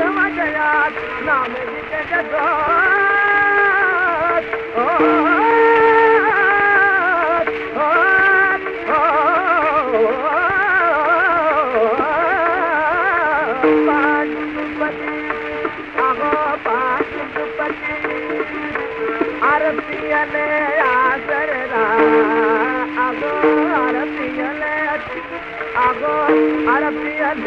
नवात हो पाली आबो पास रुपती अरबियल रा सरा अगो अरबियल अरबियल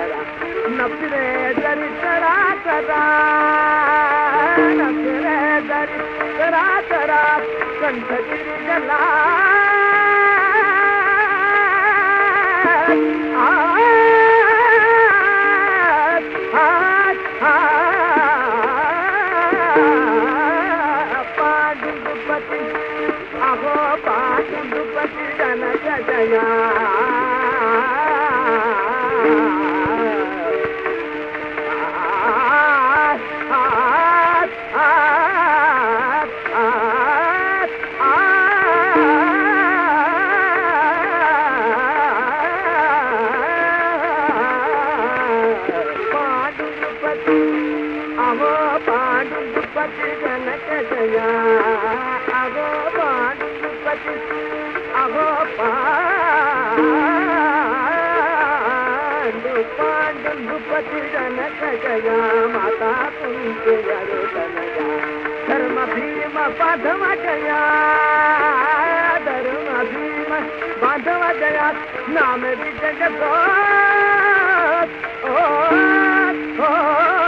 नफ़े दर सरा नकर दर सरा तरा गिरी गला दुबा अहो गुबती जन जया अवो पांडुपति जनक जया। अवो पांडुपति अवो पांडु पांडुपति जनक जया। माता कुंज जरो धर्म भीम पदम जया। धर्म भीम बांधव जया। नाम विजय जगत। ओ ओ।